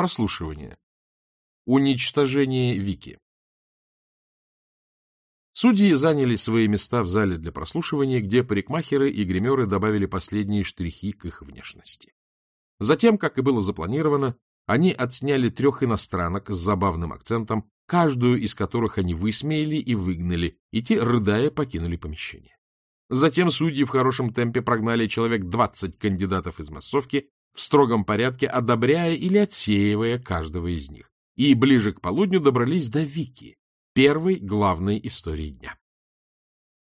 Прослушивание. Уничтожение Вики. Судьи заняли свои места в зале для прослушивания, где парикмахеры и гримеры добавили последние штрихи к их внешности. Затем, как и было запланировано, они отсняли трех иностранок с забавным акцентом, каждую из которых они высмеяли и выгнали, и те, рыдая, покинули помещение. Затем судьи в хорошем темпе прогнали человек 20 кандидатов из массовки в строгом порядке, одобряя или отсеивая каждого из них. И ближе к полудню добрались до Вики, первой главной истории дня.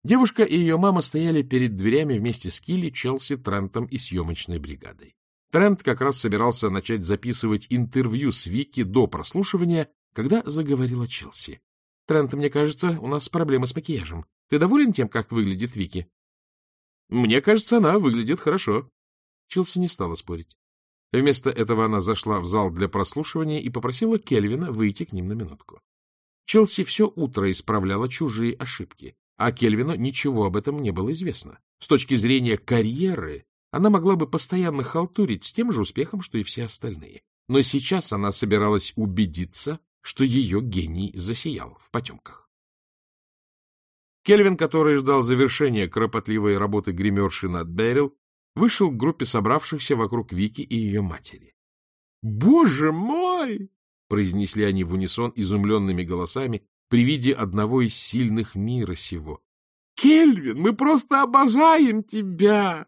Девушка и ее мама стояли перед дверями вместе с Килли, Челси, Трентом и съемочной бригадой. Трент как раз собирался начать записывать интервью с Вики до прослушивания, когда заговорила Челси. — Трент, мне кажется, у нас проблемы с макияжем. Ты доволен тем, как выглядит Вики? — Мне кажется, она выглядит хорошо. Челси не стала спорить. Вместо этого она зашла в зал для прослушивания и попросила Кельвина выйти к ним на минутку. Челси все утро исправляла чужие ошибки, а Кельвину ничего об этом не было известно. С точки зрения карьеры она могла бы постоянно халтурить с тем же успехом, что и все остальные. Но сейчас она собиралась убедиться, что ее гений засиял в потемках. Кельвин, который ждал завершения кропотливой работы гримерши над Берил, вышел к группе собравшихся вокруг Вики и ее матери. — Боже мой! — произнесли они в унисон изумленными голосами при виде одного из сильных мира сего. — Кельвин, мы просто обожаем тебя!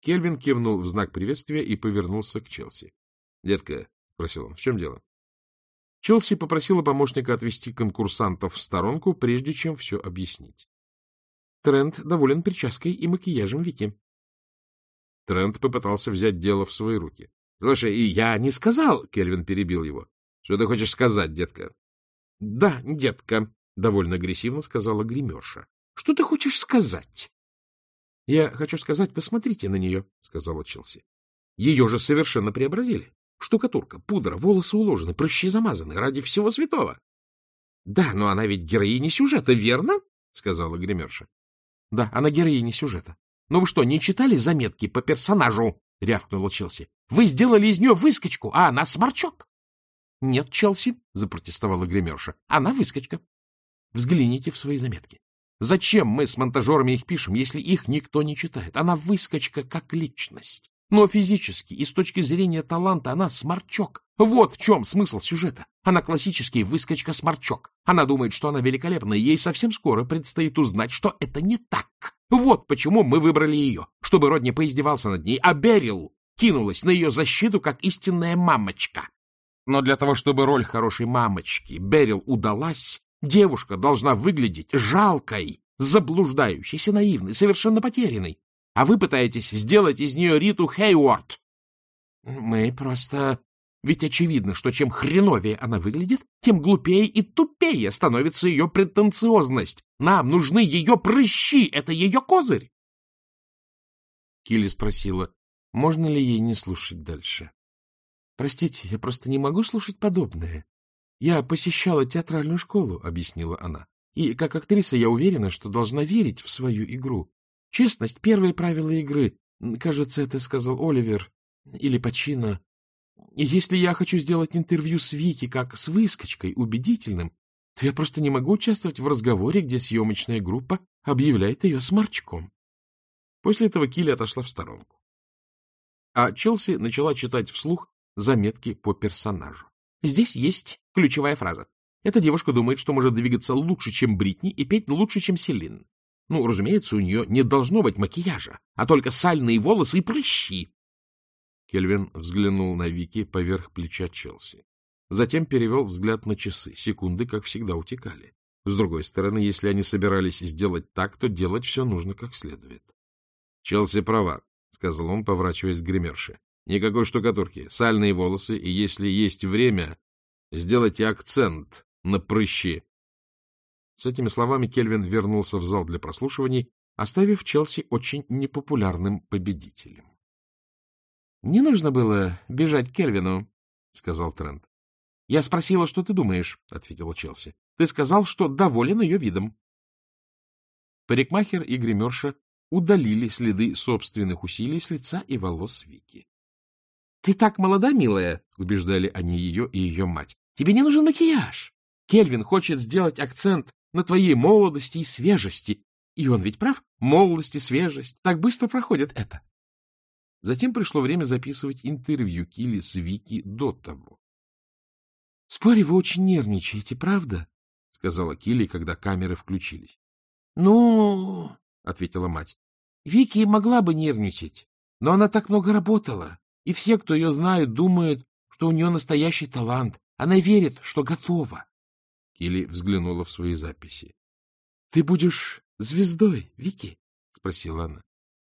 Кельвин кивнул в знак приветствия и повернулся к Челси. — Детка, — спросил он, — в чем дело? Челси попросила помощника отвести конкурсантов в сторонку, прежде чем все объяснить. Трент доволен прической и макияжем Вики. Трент попытался взять дело в свои руки. — Слушай, и я не сказал, — Кельвин перебил его. — Что ты хочешь сказать, детка? — Да, детка, — довольно агрессивно сказала гримерша. — Что ты хочешь сказать? — Я хочу сказать, посмотрите на нее, — сказала Челси. — Ее же совершенно преобразили. Штукатурка, пудра, волосы уложены, прыщи замазаны, ради всего святого. — Да, но она ведь героиня сюжета, верно? — сказала гримерша. — Да, она героиня сюжета. Но вы что, не читали заметки по персонажу? — рявкнула Челси. — Вы сделали из нее выскочку, а она сморчок. — Нет, Челси, — запротестовала гримерша, — она выскочка. Взгляните в свои заметки. Зачем мы с монтажерами их пишем, если их никто не читает? Она выскочка как личность. Но физически и с точки зрения таланта она сморчок. Вот в чем смысл сюжета. Она классический выскочка-сморчок. Она думает, что она великолепна, и ей совсем скоро предстоит узнать, что это не так. Вот почему мы выбрали ее, чтобы Родни поиздевался над ней, а Берил кинулась на ее защиту, как истинная мамочка. Но для того, чтобы роль хорошей мамочки Берил удалась, Девушка должна выглядеть жалкой, заблуждающейся, наивной, совершенно потерянной. А вы пытаетесь сделать из нее Риту Хейворд. Мы просто... Ведь очевидно, что чем хреновее она выглядит, тем глупее и тупее становится ее претенциозность. Нам нужны ее прыщи, это ее козырь. Килли спросила, можно ли ей не слушать дальше. — Простите, я просто не могу слушать подобное. — Я посещала театральную школу, — объяснила она. — И как актриса я уверена, что должна верить в свою игру. Честность — первое правило игры. Кажется, это сказал Оливер. Или Пачино. Если я хочу сделать интервью с Вики как с выскочкой, убедительным, то я просто не могу участвовать в разговоре, где съемочная группа объявляет ее сморчком. После этого Килли отошла в сторонку. А Челси начала читать вслух заметки по персонажу. Здесь есть ключевая фраза. Эта девушка думает, что может двигаться лучше, чем Бритни, и петь лучше, чем Селин. Ну, разумеется, у нее не должно быть макияжа, а только сальные волосы и прыщи. Кельвин взглянул на Вики поверх плеча Челси. Затем перевел взгляд на часы. Секунды, как всегда, утекали. С другой стороны, если они собирались сделать так, то делать все нужно как следует. — Челси права, — сказал он, поворачиваясь к гримерше. Никакой штукатурки, сальные волосы, и если есть время, сделайте акцент на прыщи. С этими словами Кельвин вернулся в зал для прослушиваний, оставив Челси очень непопулярным победителем. — Не нужно было бежать к Кельвину, — сказал Трент. — Я спросила, что ты думаешь, — ответила Челси. — Ты сказал, что доволен ее видом. Парикмахер и гримерша удалили следы собственных усилий с лица и волос Вики. Ты так молода, милая, — убеждали они ее и ее мать. — Тебе не нужен макияж. Кельвин хочет сделать акцент на твоей молодости и свежести. И он ведь прав, молодость и свежесть. Так быстро проходит это. Затем пришло время записывать интервью Килли с Вики до того. — Спорю, вы очень нервничаете, правда? — сказала Килли, когда камеры включились. — Ну, — ответила мать, — Вики могла бы нервничать, но она так много работала, и все, кто ее знает, думают, что у нее настоящий талант. Она верит, что готова. Килли взглянула в свои записи. — Ты будешь звездой, Вики? — спросила она. —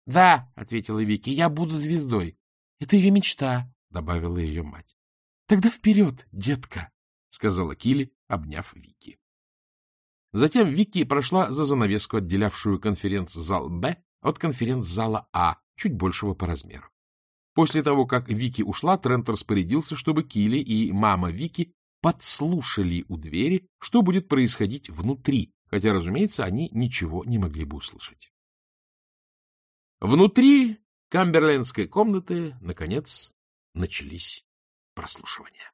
Да, — ответила Вики, — я буду звездой. — Это ее мечта, — добавила ее мать. — Тогда вперед, детка, — сказала Килли, обняв Вики. Затем Вики прошла за занавеску, отделявшую конференц-зал Б от конференц-зала А, чуть большего по размеру. После того, как Вики ушла, Трент распорядился, чтобы Килли и мама Вики подслушали у двери, что будет происходить внутри, хотя, разумеется, они ничего не могли бы услышать. Внутри камберлендской комнаты, наконец, начались прослушивания.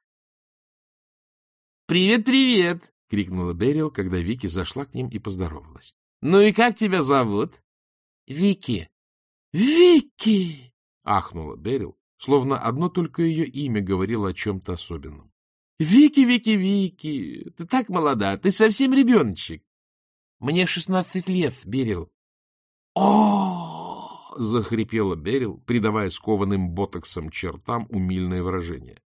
«Привет, привет!» — крикнула Берил, когда Вики зашла к ним и поздоровалась. «Ну и как тебя зовут?» «Вики». «Вики!» — ахнула Берил, словно одно только ее имя говорило о чем-то особенном. — Вики, Вики, Вики, ты так молода, ты совсем ребеночек. — Мне шестнадцать лет, Берил. — О! — захрипела Берил, придавая скованным ботоксом чертам умильное выражение.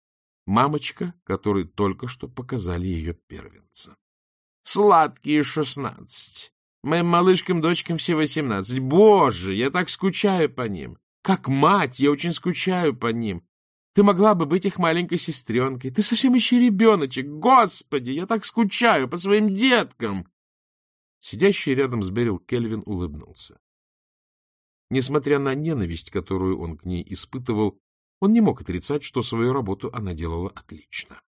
Мамочка, которой только что показали ее первенца. — Сладкие шестнадцать. Моим малышкам-дочкам все восемнадцать. Боже, я так скучаю по ним. Как мать, я очень скучаю по ним. Ты могла бы быть их маленькой сестренкой. Ты совсем еще ребеночек. Господи, я так скучаю по своим деткам. Сидящий рядом с Берил Кельвин улыбнулся. Несмотря на ненависть, которую он к ней испытывал, он не мог отрицать, что свою работу она делала отлично.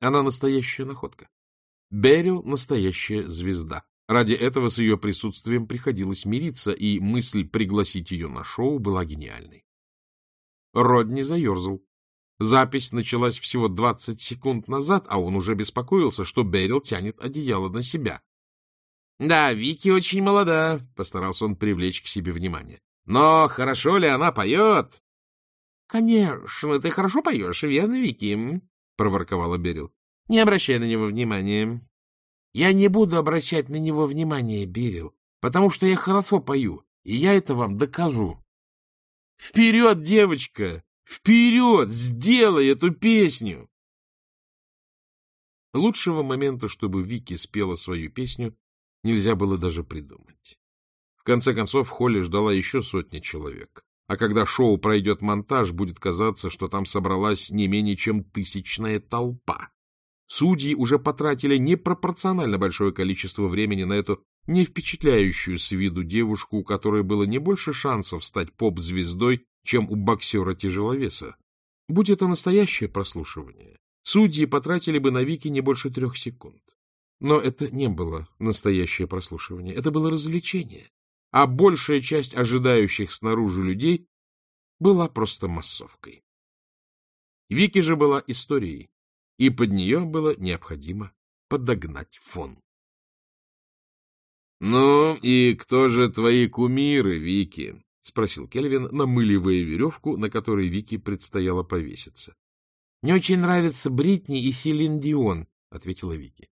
Она настоящая находка. Берил — настоящая звезда. Ради этого с ее присутствием приходилось мириться, и мысль пригласить ее на шоу была гениальной. Родни заерзал. Запись началась всего двадцать секунд назад, а он уже беспокоился, что Берил тянет одеяло на себя. — Да, Вики очень молода, — постарался он привлечь к себе внимание. — Но хорошо ли она поет? — Конечно, ты хорошо поешь, верно, Вики? — проворковала Берил. — Не обращай на него внимания. — Я не буду обращать на него внимания, Берил, потому что я хорошо пою, и я это вам докажу. — Вперед, девочка! Вперед! Сделай эту песню! Лучшего момента, чтобы Вики спела свою песню, нельзя было даже придумать. В конце концов, в холле ждала еще сотня человек. А когда шоу пройдет монтаж, будет казаться, что там собралась не менее чем тысячная толпа. Судьи уже потратили непропорционально большое количество времени на эту не впечатляющую с виду девушку, у которой было не больше шансов стать поп-звездой, чем у боксера-тяжеловеса. Будь это настоящее прослушивание, судьи потратили бы на Вики не больше трех секунд. Но это не было настоящее прослушивание, это было развлечение, а большая часть ожидающих снаружи людей была просто массовкой. Вики же была историей, и под нее было необходимо подогнать фон. — Ну, и кто же твои кумиры, Вики? — спросил Кельвин, намыливая веревку, на которой Вики предстояло повеситься. — Мне очень нравятся Бритни и Селин Дион, — ответила Вики.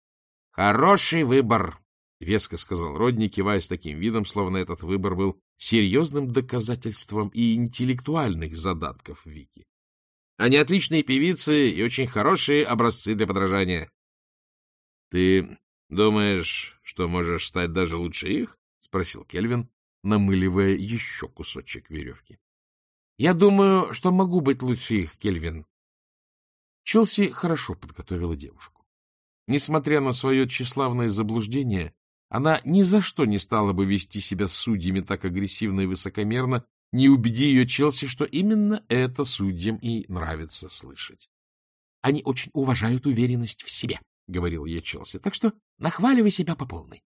Хороший выбор, — веско сказал Родни, кивая с таким видом, словно этот выбор был серьезным доказательством и интеллектуальных задатков Вики. Они отличные певицы и очень хорошие образцы для подражания. — Ты думаешь, что можешь стать даже лучше их? — спросил Кельвин, намыливая еще кусочек веревки. — Я думаю, что могу быть лучше их, Кельвин. Челси хорошо подготовила девушку. Несмотря на свое тщеславное заблуждение, она ни за что не стала бы вести себя с судьями так агрессивно и высокомерно, не убеди ее Челси, что именно это судьям и нравится слышать. — Они очень уважают уверенность в себе, — говорил ей Челси, — так что нахваливай себя по полной.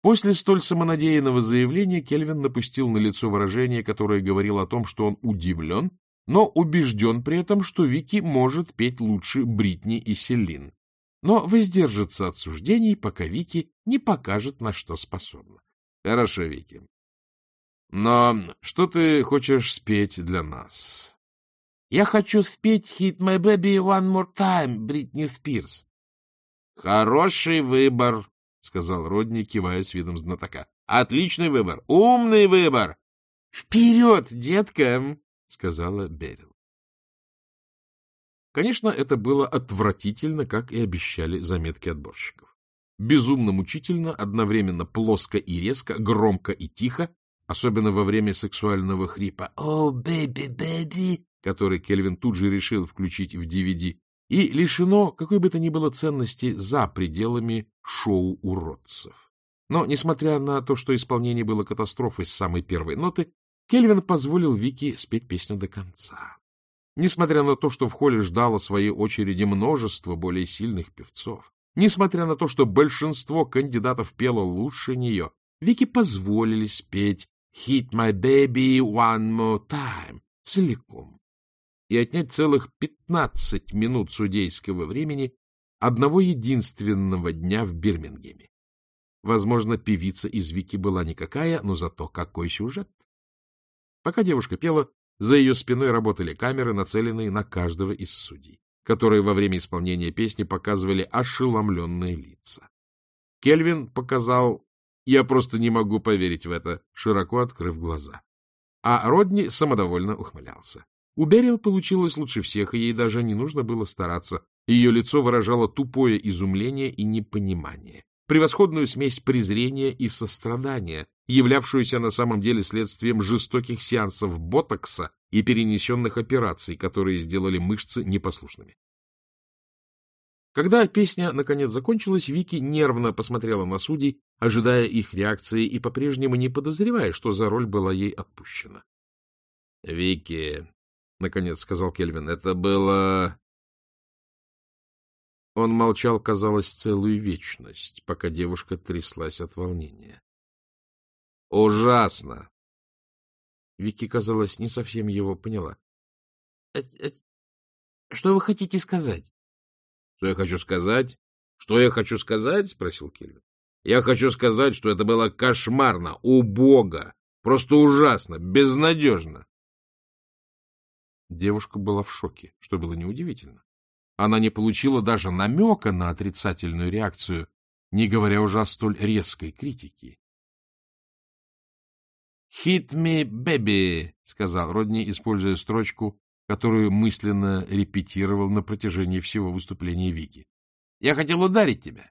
После столь самонадеянного заявления Кельвин напустил на лицо выражение, которое говорило о том, что он удивлен но убежден при этом, что Вики может петь лучше Бритни и Селин. Но воздержится от суждений, пока Вики не покажет, на что способна. — Хорошо, Вики. Но что ты хочешь спеть для нас? — Я хочу спеть «Hit my baby one more time» Бритни Спирс. — Хороший выбор, — сказал Родни, кивая с видом знатока. — Отличный выбор, умный выбор. — Вперед, детка! — сказала Берил. Конечно, это было отвратительно, как и обещали заметки отборщиков. Безумно мучительно, одновременно плоско и резко, громко и тихо, особенно во время сексуального хрипа «О, бэби, бэби», который Кельвин тут же решил включить в DVD, и лишено какой бы то ни было ценности за пределами шоу уродцев. Но, несмотря на то, что исполнение было катастрофой с самой первой ноты, Кельвин позволил Вики спеть песню до конца. Несмотря на то, что в холле ждало своей очереди множество более сильных певцов, несмотря на то, что большинство кандидатов пело лучше нее, Вики позволили спеть «Hit my baby one more time» целиком и отнять целых пятнадцать минут судейского времени одного единственного дня в Бирмингеме. Возможно, певица из Вики была никакая, но зато какой сюжет. Пока девушка пела, за ее спиной работали камеры, нацеленные на каждого из судей, которые во время исполнения песни показывали ошеломленные лица. Кельвин показал «Я просто не могу поверить в это», широко открыв глаза. А Родни самодовольно ухмылялся. У Берил получилось лучше всех, и ей даже не нужно было стараться. Ее лицо выражало тупое изумление и непонимание превосходную смесь презрения и сострадания, являвшуюся на самом деле следствием жестоких сеансов ботокса и перенесенных операций, которые сделали мышцы непослушными. Когда песня наконец закончилась, Вики нервно посмотрела на судей, ожидая их реакции и по-прежнему не подозревая, что за роль была ей отпущена. — Вики, — наконец сказал Кельвин, — это было он молчал, казалось, целую вечность, пока девушка тряслась от волнения. — Ужасно! Вики, казалось, не совсем его поняла. «Э, э, — Что вы хотите сказать? — Что я хочу сказать? Что я хочу сказать? — спросил Кельвин. — Я хочу сказать, что это было кошмарно, убого, просто ужасно, безнадежно. Девушка была в шоке, что было неудивительно. Она не получила даже намека на отрицательную реакцию, не говоря уже о столь резкой критике. «Hit me, baby», — сказал Родни, используя строчку, которую мысленно репетировал на протяжении всего выступления Вики. «Я хотел ударить тебя.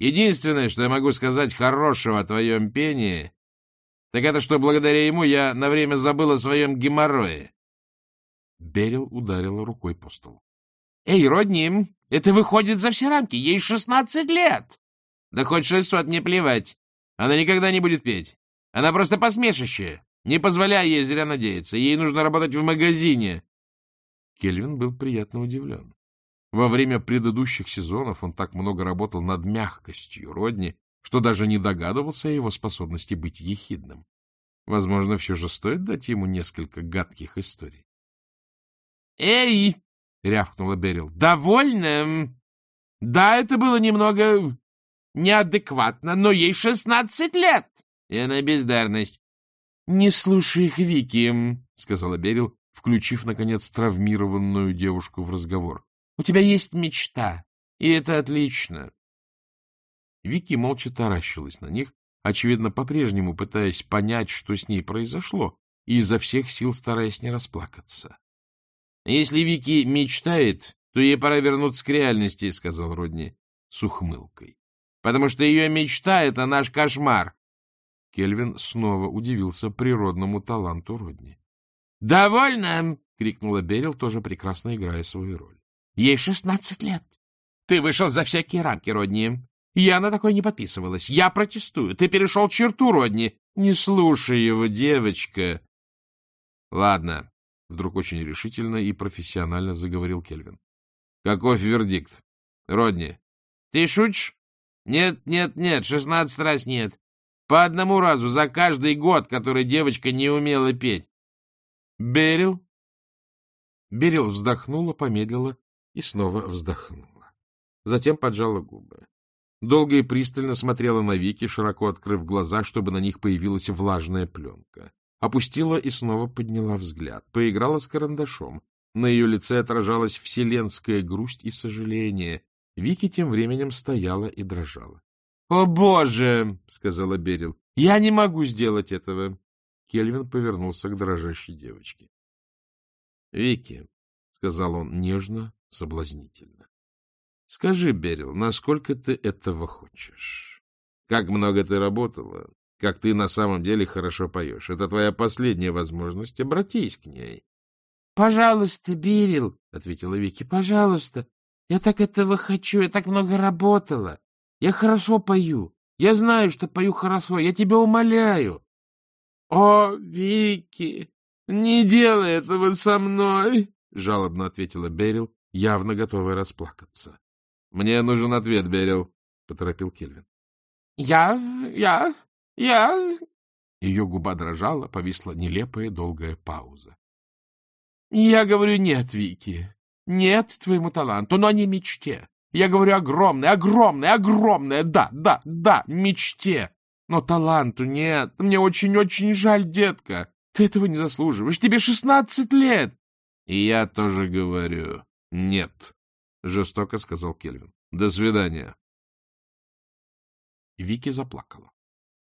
Единственное, что я могу сказать хорошего о твоем пении, так это, что благодаря ему я на время забыл о своем геморрое». Берил ударила рукой по столу. — Эй, Родни, это выходит за все рамки. Ей шестнадцать лет. — Да хоть шестьсот, не плевать. Она никогда не будет петь. Она просто посмешище. Не позволяй ей зря надеяться. Ей нужно работать в магазине. Кельвин был приятно удивлен. Во время предыдущих сезонов он так много работал над мягкостью Родни, что даже не догадывался о его способности быть ехидным. Возможно, все же стоит дать ему несколько гадких историй. — Эй! — рявкнула Берил. — Довольно. Да, это было немного неадекватно, но ей шестнадцать лет, и она бездарность. — Не слушай их, Вики, — сказала Берил, включив, наконец, травмированную девушку в разговор. — У тебя есть мечта, и это отлично. Вики молча таращилась на них, очевидно, по-прежнему пытаясь понять, что с ней произошло, и изо всех сил стараясь не расплакаться. Если Вики мечтает, то ей пора вернуться к реальности, — сказал Родни с ухмылкой. — Потому что ее мечта — это наш кошмар. Кельвин снова удивился природному таланту Родни. — Довольно! — крикнула Берил, тоже прекрасно играя свою роль. — Ей шестнадцать лет. Ты вышел за всякие рамки, Родни. Я на такое не подписывалась. Я протестую. Ты перешел черту, Родни. Не слушай его, девочка. Ладно, — вдруг очень решительно и профессионально заговорил Кельвин. — Каков вердикт? Родни. — Ты шутишь? — Нет, нет, нет, шестнадцать раз нет. По одному разу за каждый год, который девочка не умела петь. — Берил? Берил вздохнула, помедлила и снова вздохнула. Затем поджала губы. Долго и пристально смотрела на Вики, широко открыв глаза, чтобы на них появилась влажная пленка. Опустила и снова подняла взгляд. Поиграла с карандашом. На ее лице отражалась вселенская грусть и сожаление. Вики тем временем стояла и дрожала. — О, Боже! — сказала Берил. — Я не могу сделать этого. Кельвин повернулся к дрожащей девочке. — Вики, — сказал он нежно, соблазнительно, — скажи, Берил, насколько ты этого хочешь? Как много ты работала? Как ты на самом деле хорошо поешь? Это твоя последняя возможность. Обратись к ней. — Пожалуйста, Берил, — ответила Вики, — пожалуйста. Я так этого хочу, я так много работала. Я хорошо пою. Я знаю, что пою хорошо. Я тебя умоляю. — О, Вики, не делай этого со мной, — жалобно ответила Берил, явно готовая расплакаться. — Мне нужен ответ, Берил, — поторопил Кельвин. — Я, я, я... Ее губа дрожала, повисла нелепая долгая пауза. — Я говорю нет, Вики, нет твоему таланту, но не мечте. Я говорю огромное, огромное, огромное, да, да, да, мечте. Но таланту нет. Мне очень-очень жаль, детка. Ты этого не заслуживаешь. Тебе шестнадцать лет. И я тоже говорю нет, — жестоко сказал Кельвин. До свидания. Вики заплакала.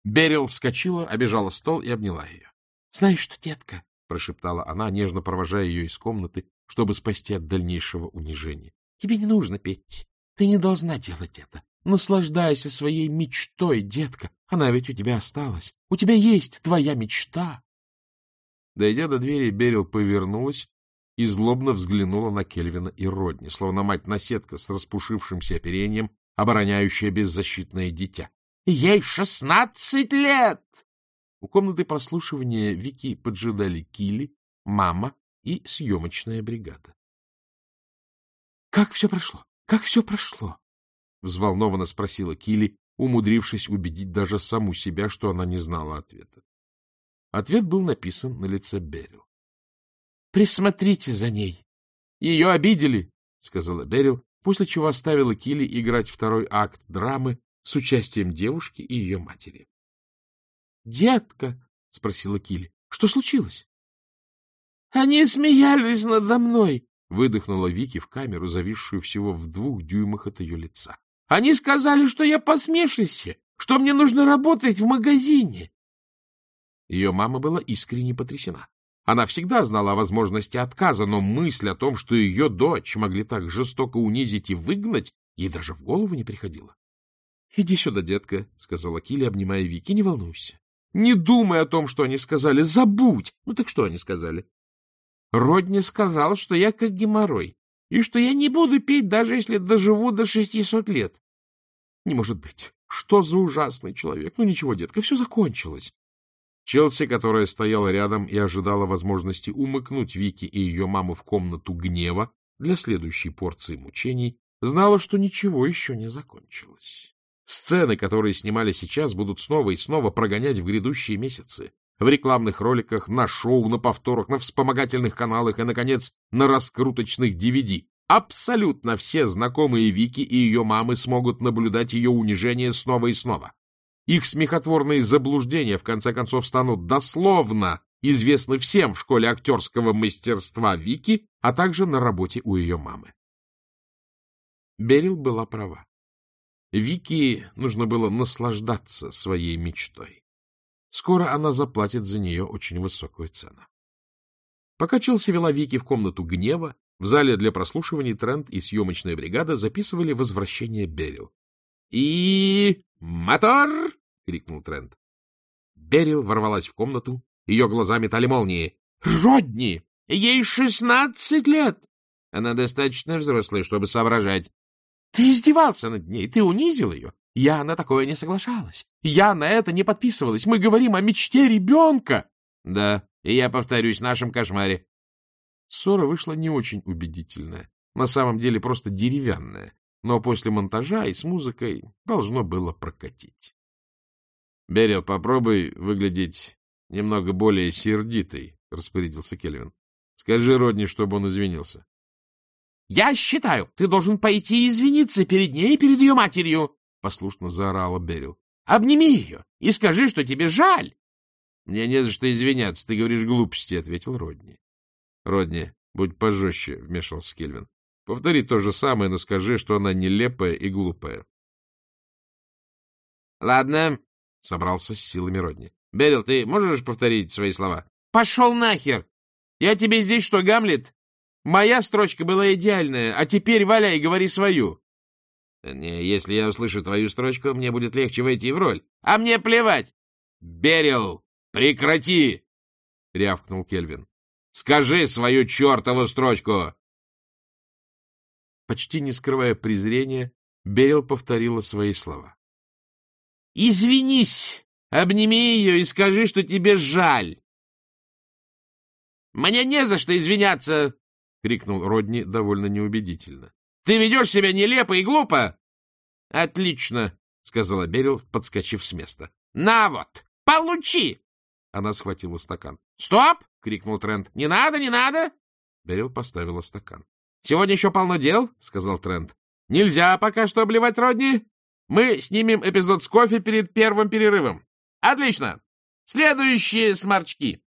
Берил вскочила, обежала стол и обняла ее. — Знаешь что, детка, — прошептала она, нежно провожая ее из комнаты, чтобы спасти от дальнейшего унижения. — Тебе не нужно петь. Ты не должна делать это. Наслаждайся своей мечтой, детка. Она ведь у тебя осталась. У тебя есть твоя мечта. Дойдя до двери, Берил повернулась и злобно взглянула на Кельвина и Родни, словно мать-наседка с распушившимся оперением, обороняющая беззащитное дитя. — Ей шестнадцать лет! У комнаты прослушивания Вики поджидали Килли, мама и съемочная бригада. — Как все прошло? Как все прошло? — взволнованно спросила Килли, умудрившись убедить даже саму себя, что она не знала ответа. Ответ был написан на лице Берил. — Присмотрите за ней. — Ее обидели, — сказала Берил, после чего оставила Килли играть второй акт драмы с участием девушки и ее матери. — Детка, — спросила Килли, — что случилось? — Они смеялись надо мной, — выдохнула Вики в камеру, зависшую всего в двух дюймах от ее лица. — Они сказали, что я посмешище, что мне нужно работать в магазине. Ее мама была искренне потрясена. Она всегда знала о возможности отказа, но мысль о том, что ее дочь могли так жестоко унизить и выгнать, ей даже в голову не приходила. — Иди сюда, детка, — сказала Килли, обнимая Вики, — не волнуйся. Не думай о том, что они сказали, забудь. Ну так что они сказали? Родни сказал, что я как геморрой, и что я не буду петь, даже если доживу до шестисот лет. Не может быть. Что за ужасный человек? Ну ничего, детка, все закончилось. Челси, которая стояла рядом и ожидала возможности умыкнуть Вики и ее маму в комнату гнева для следующей порции мучений, знала, что ничего еще не закончилось. Сцены, которые снимали сейчас, будут снова и снова прогонять в грядущие месяцы в рекламных роликах, на шоу, на повторах, на вспомогательных каналах и, наконец, на раскруточных DVD. Абсолютно все знакомые Вики и ее мамы смогут наблюдать ее унижение снова и снова. Их смехотворные заблуждения, в конце концов, станут дословно известны всем в школе актерского мастерства Вики, а также на работе у ее мамы. Берил была права. Вики нужно было наслаждаться своей мечтой. Скоро она заплатит за нее очень высокую цену. Пока Челси вела Вики в комнату гнева, в зале для прослушиваний Трент и съемочная бригада записывали возвращение Берил. — И... мотор! — крикнул Трент. Берил ворвалась в комнату, ее глаза метали молнии. — Родни! Ей шестнадцать лет! Она достаточно взрослая, чтобы соображать. — Ты издевался над ней, ты унизил ее. Я на такое не соглашалась. Я на это не подписывалась. Мы говорим о мечте ребенка. Да, и я повторюсь, нашем кошмаре. Ссора вышла не очень убедительная. На самом деле просто деревянная. Но после монтажа и с музыкой должно было прокатить. — Берил, попробуй выглядеть немного более сердитой, — распорядился Кельвин. Скажи Родни, чтобы он извинился. — Я считаю, ты должен пойти извиниться перед ней и перед ее матерью, — послушно заорала Берил. — Обними ее и скажи, что тебе жаль. — Мне не за что извиняться, ты говоришь глупости, — ответил Родни. — Родни, будь пожестче, — вмешался Кельвин. — Повтори то же самое, но скажи, что она нелепая и глупая. — Ладно, — собрался с силами Родни. — Берил, ты можешь повторить свои слова? — Пошел нахер! Я тебе здесь что, Гамлет? Моя строчка была идеальная, а теперь валяй, говори свою. — если я услышу твою строчку, мне будет легче войти в роль. — А мне плевать. — Берил, прекрати! — рявкнул Кельвин. — Скажи свою чертову строчку! Почти не скрывая презрения, Берил повторила свои слова. — Извинись, обними ее и скажи, что тебе жаль. — Мне не за что извиняться, — крикнул Родни довольно неубедительно. — Ты ведешь себя нелепо и глупо! — Отлично, — сказала Берил, подскочив с места. — На вот, получи! Она схватила стакан. — Стоп! — крикнул Трент. — Не надо, не надо! Берил поставила стакан. — Сегодня еще полно дел, — сказал Трент. — Нельзя пока что обливать Родни. Мы снимем эпизод с кофе перед первым перерывом. Отлично! Следующие сморчки.